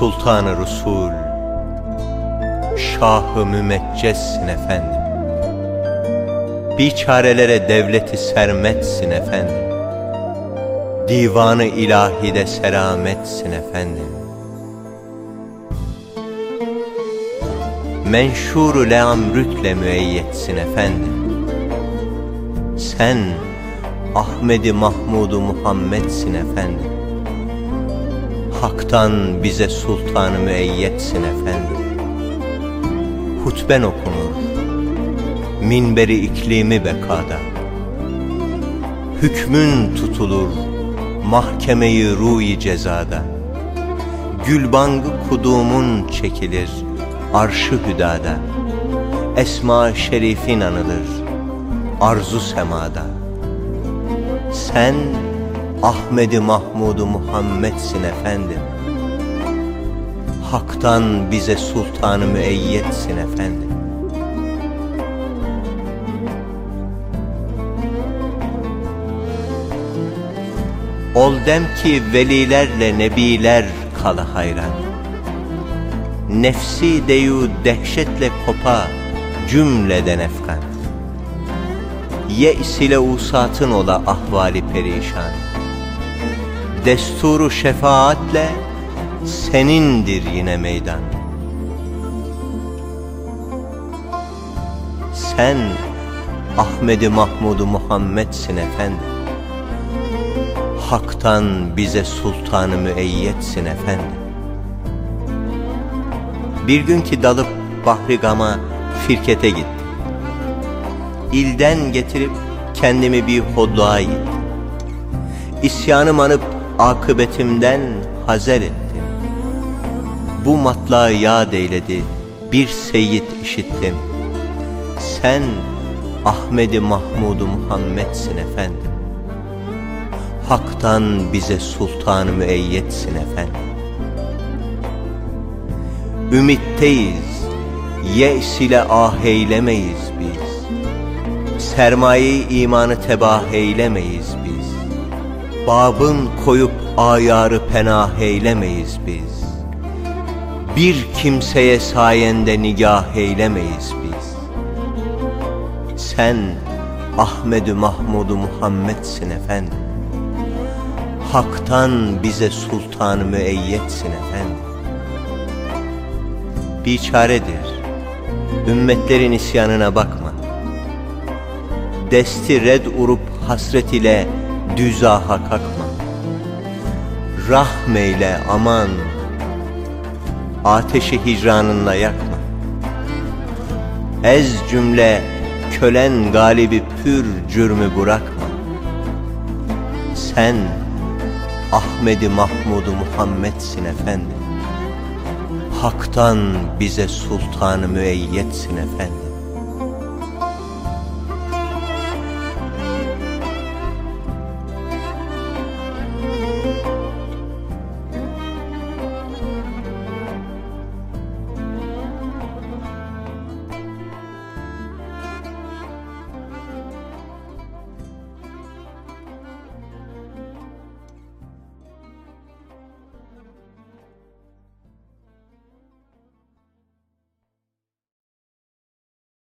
Sultanı Resul Şahı mümeccessin efendim. Biçarelere devleti sermetsin efendim. Divanı ilahide selametsin efendim. Menşuru leamrütle müeyyetsin efendim. Sen Ahmedi Mahmudu Muhammed'sin efendim Hak'tan bize sultanı müeyyetsin efendim Hutben okunur. Minberi iklimi bekada. Hükmün tutulur Mahkemeyi ruhi cezada. Gülbangı kudumun çekilir Arşı hüdada. Esma şerifin anılır Arzu semada. Sen Ahmedi Mahmudu Muhammed'sin efendim. Hak'tan bize sultanı müeyyetsin efendim. Ol dem ki velilerle nebiler kalı hayran. Nefsi deyu dehşetle kopa cümleden efkan Ye's ile usatın ola ahvali perişan Desturu şefaatle senindir yine meydan. Sen Ahmedi Mahmudu Muhammed'sin efendim Hak'tan bize sultanı müeyyetsin efendim Bir gün ki dalıp Bahri Gam'a firkete gittim. İlden getirip kendimi bir hodluğa yittim. İsyanım anıp akıbetimden hazer ettim. Bu matlağı yad eyledi bir seyyid işittim. Sen Ahmedi Mahmudu Muhammed'sin efendim. Hak'tan bize sultanı müeyyetsin efendim. Ümitteyiz, ye's ile ah eylemeyiz biz. Sermayeyi imanı tebah eylemeyiz biz Babın koyup ayarı penah eylemeyiz biz. Bir kimseye sayende nigah eylemeyiz biz. Sen Ahmedü Mahmudu Muhammed'sin efendim. Hak'tan bize sultanı müeyyetsin efendim. Biçaredir Ümmetlerin isyanına bakma. Desti red urup hasret ile düzaha kalkma. Rahmeyle aman Ateşi hicranınla yakma. Ez cümle kölen galibi pür cürmü bırakma. Sen Ahmedi Mahmudu Muhammed'sin efendim Hak'tan bize sultanı müeyyetsin efendim